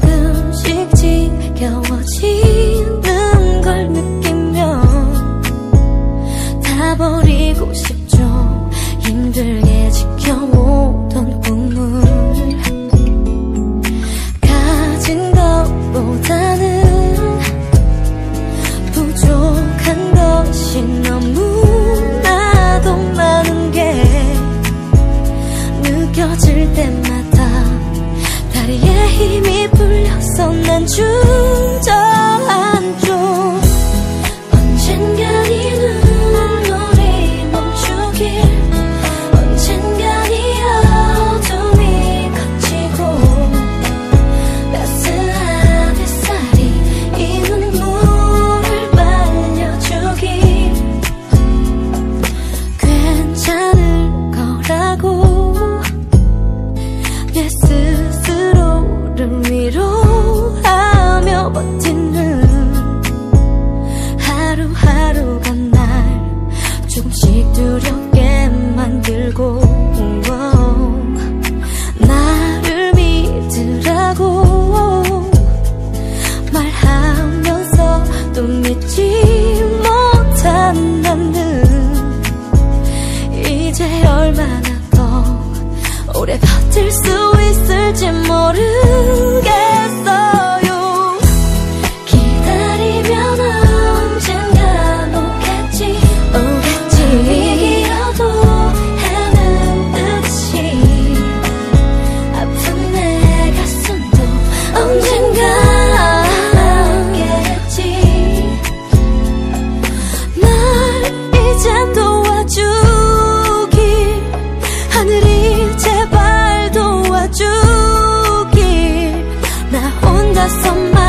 分分钟习惯我。 두렵게 만들고 나를 믿으라고 말하면서 또 믿지 못한 나는 이제 얼마나 더 오래 버틸 수 있을지 모르 somebody